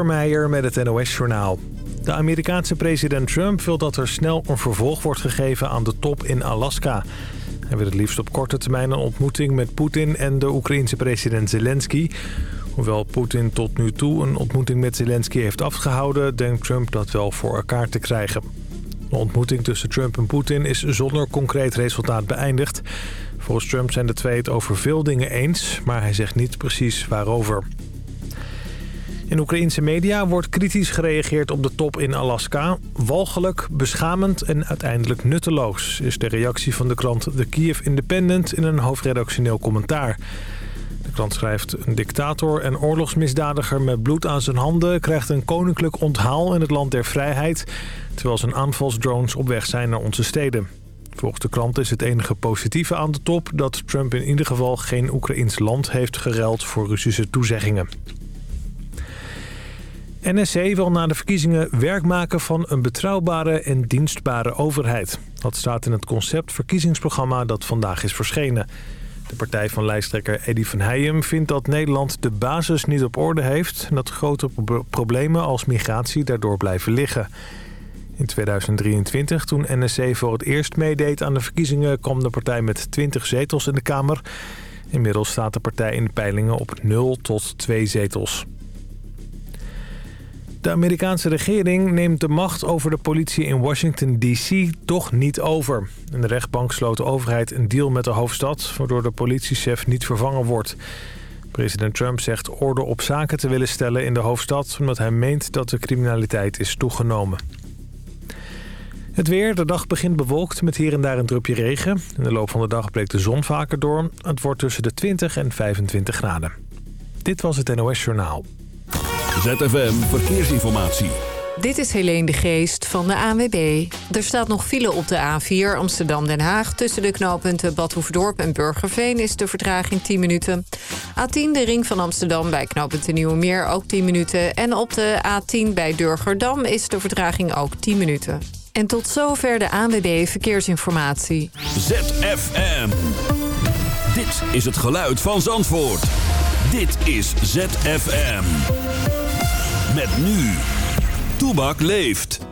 Meijer met het NOS-journaal. De Amerikaanse president Trump wil dat er snel een vervolg wordt gegeven aan de top in Alaska. Hij wil het liefst op korte termijn een ontmoeting met Poetin en de Oekraïense president Zelensky. Hoewel Poetin tot nu toe een ontmoeting met Zelensky heeft afgehouden... denkt Trump dat wel voor elkaar te krijgen. De ontmoeting tussen Trump en Poetin is zonder concreet resultaat beëindigd. Volgens Trump zijn de twee het over veel dingen eens, maar hij zegt niet precies waarover. In Oekraïnse media wordt kritisch gereageerd op de top in Alaska. Walgelijk, beschamend en uiteindelijk nutteloos... is de reactie van de krant The Kiev Independent in een hoofdredactioneel commentaar. De krant schrijft... een dictator en oorlogsmisdadiger met bloed aan zijn handen... krijgt een koninklijk onthaal in het land der vrijheid... terwijl zijn aanvalsdrones op weg zijn naar onze steden. Volgens de krant is het enige positieve aan de top... dat Trump in ieder geval geen Oekraïns land heeft geruild voor Russische toezeggingen. NSC wil na de verkiezingen werk maken van een betrouwbare en dienstbare overheid. Dat staat in het concept verkiezingsprogramma dat vandaag is verschenen. De partij van lijsttrekker Eddy van Heijem vindt dat Nederland de basis niet op orde heeft... en dat grote problemen als migratie daardoor blijven liggen. In 2023, toen NSC voor het eerst meedeed aan de verkiezingen... kwam de partij met 20 zetels in de Kamer. Inmiddels staat de partij in de peilingen op 0 tot 2 zetels. De Amerikaanse regering neemt de macht over de politie in Washington D.C. toch niet over. In de rechtbank sloot de overheid een deal met de hoofdstad... waardoor de politiechef niet vervangen wordt. President Trump zegt orde op zaken te willen stellen in de hoofdstad... omdat hij meent dat de criminaliteit is toegenomen. Het weer. De dag begint bewolkt met hier en daar een drupje regen. In de loop van de dag breekt de zon vaker door. Het wordt tussen de 20 en 25 graden. Dit was het NOS Journaal. ZFM Verkeersinformatie. Dit is Helene de Geest van de ANWB. Er staat nog file op de A4 Amsterdam-Den Haag. Tussen de knooppunten Badhoefdorp en Burgerveen is de vertraging 10 minuten. A10 de ring van Amsterdam bij knooppunt Nieuwe Meer ook 10 minuten. En op de A10 bij Durgerdam is de vertraging ook 10 minuten. En tot zover de ANWB Verkeersinformatie. ZFM. Dit is het geluid van Zandvoort. Dit is ZFM. Met nu. Toebak leeft.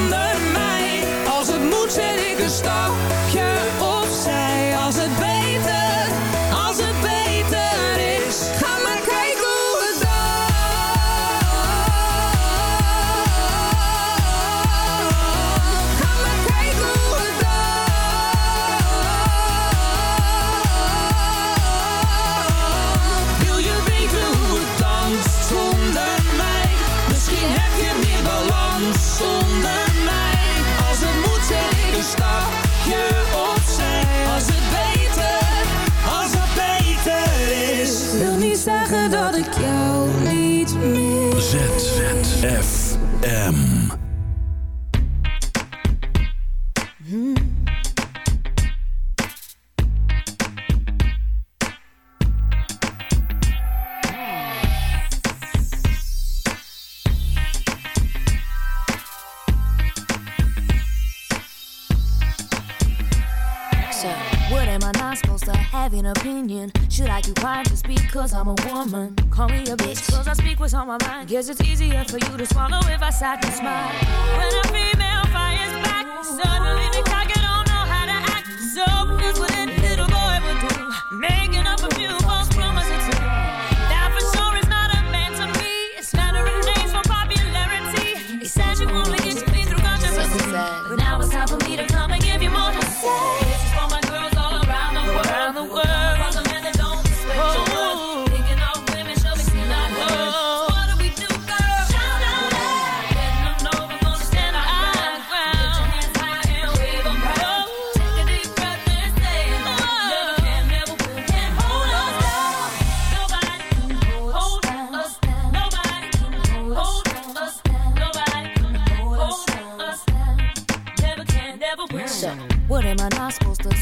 zet dat ik jou niet mis. ZFM. So, what am I not supposed to have an opinion? Should I keep quiet just because I'm a woman? Call me a bitch, cause I speak what's on my mind. Guess it's easier for you to swallow if I sat and smile. When a female fires back, suddenly the cocky don't know how to act. So, here's what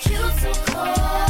hold you so close.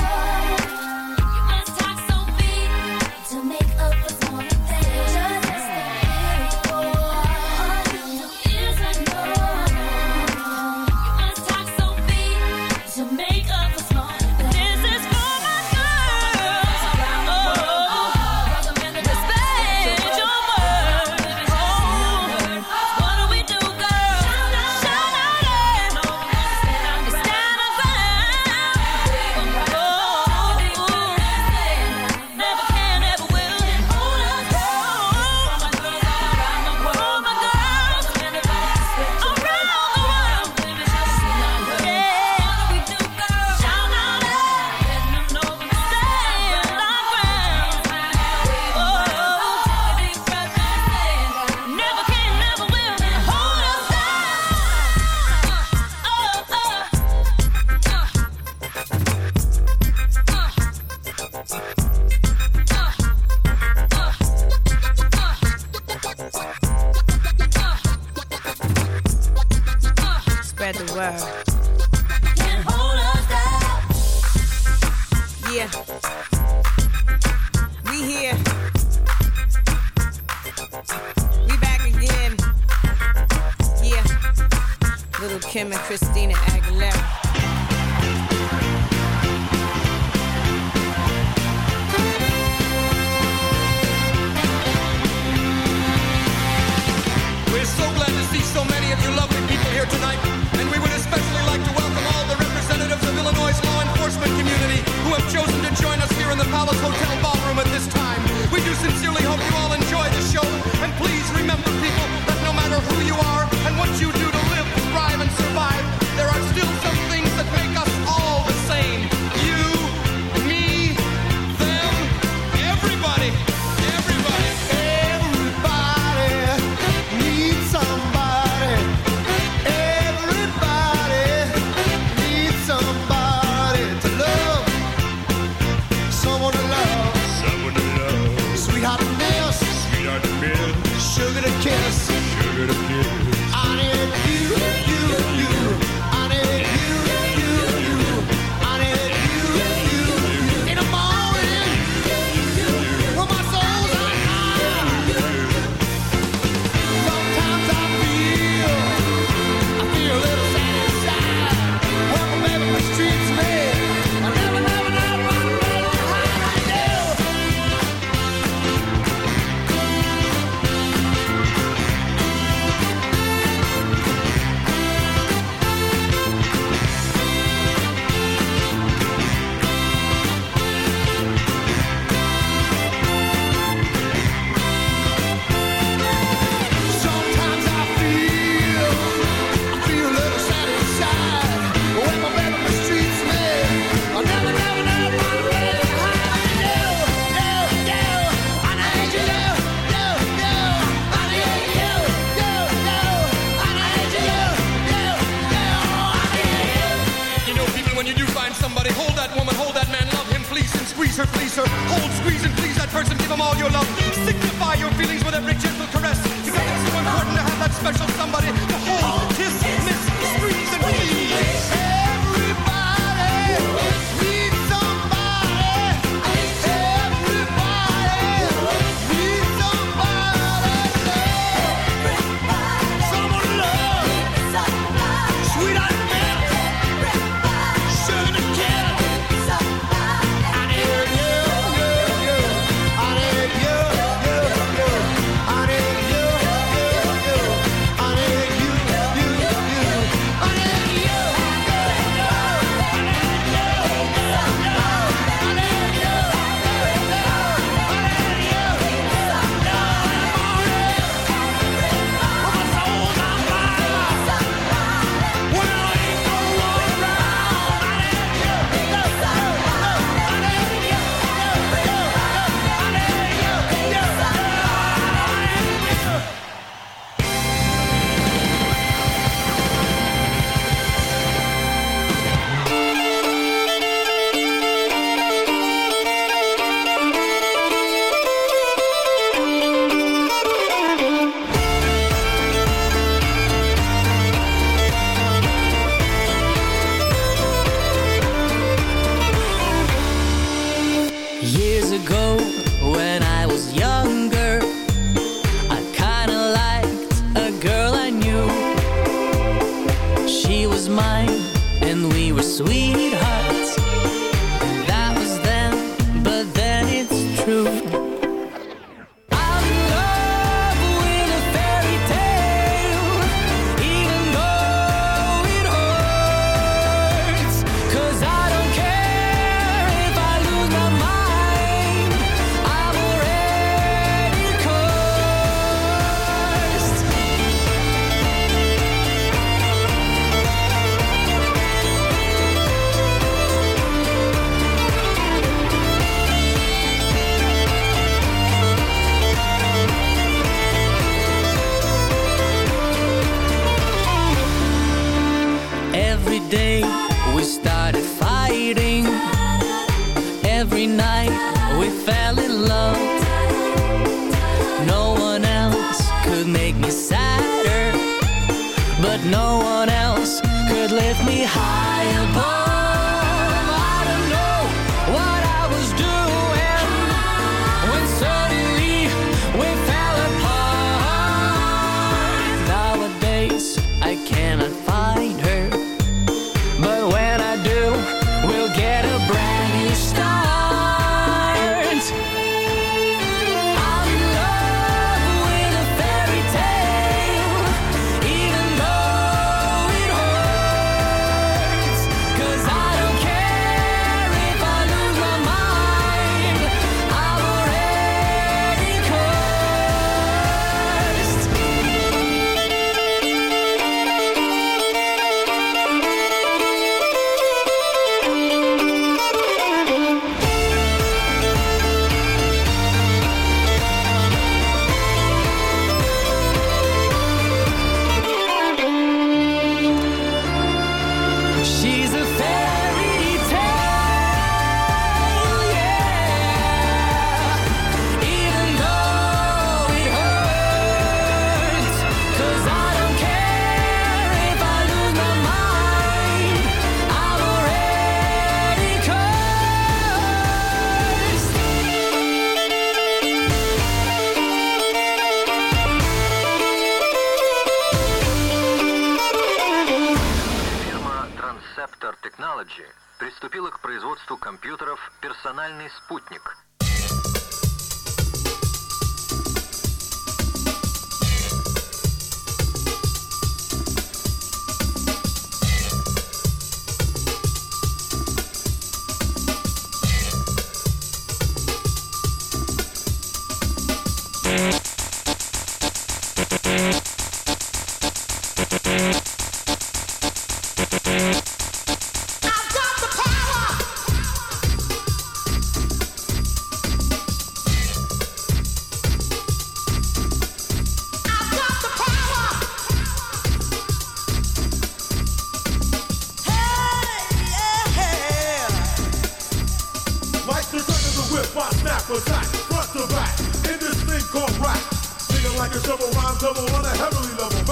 Whip, I snap attack, front to back, in this thing called rap. Singing like a shovel, rhyme double on a heavenly level.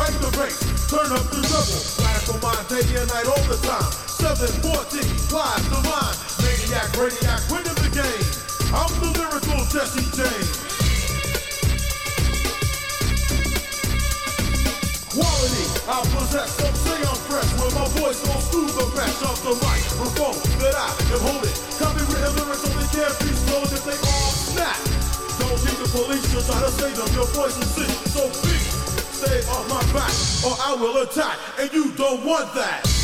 Turn up the double. Radical mind, day and night, all the time. 714, live divine. Maniac, radiac, winning the game. I'm the lyrical Jesse James. Quality, I possess, fresh With my voice goes through the mesh of the mic. microphone That I am holding Copywritten lyrics only can't be stolen if they all snap. Don't need the police to try to save them. Your voice is sick, so please Stay off my back or I will attack And you don't want that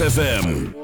ZFM.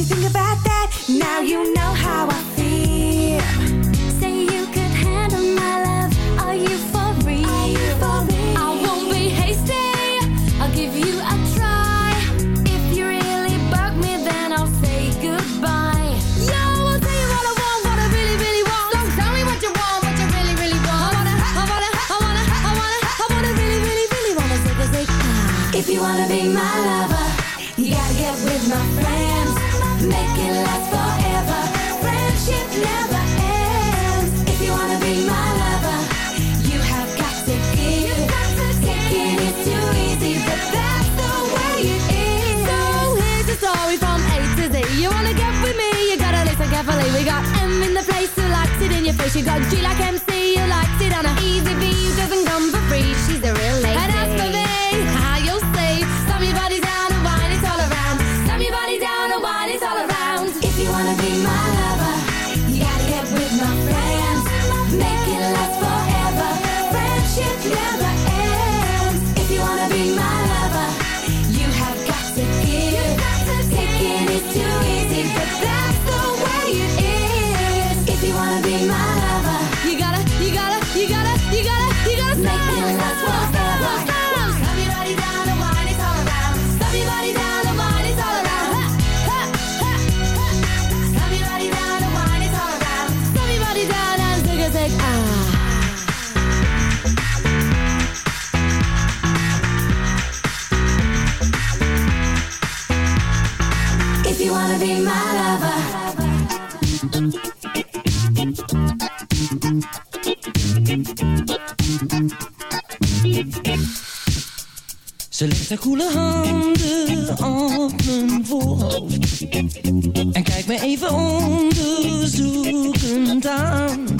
You think about that? She got G like you wanna be my. Ze legt haar koele handen op mijn voorhoofd En kijkt me even onderzoekend aan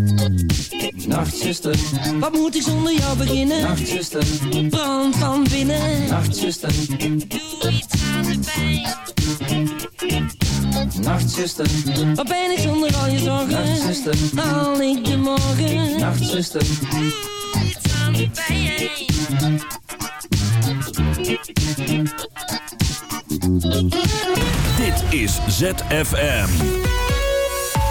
Nachtzuster, wat moet ik zonder jou beginnen? Nachtzuster, brand van binnen. Nachtzuster, doe iets aan de pijn. Nachtzuster, wat ben ik zonder al je zorgen? Nachtzuster, haal ik de morgen? Nachtzuster, doe iets aan de pijn. Dit is ZFM.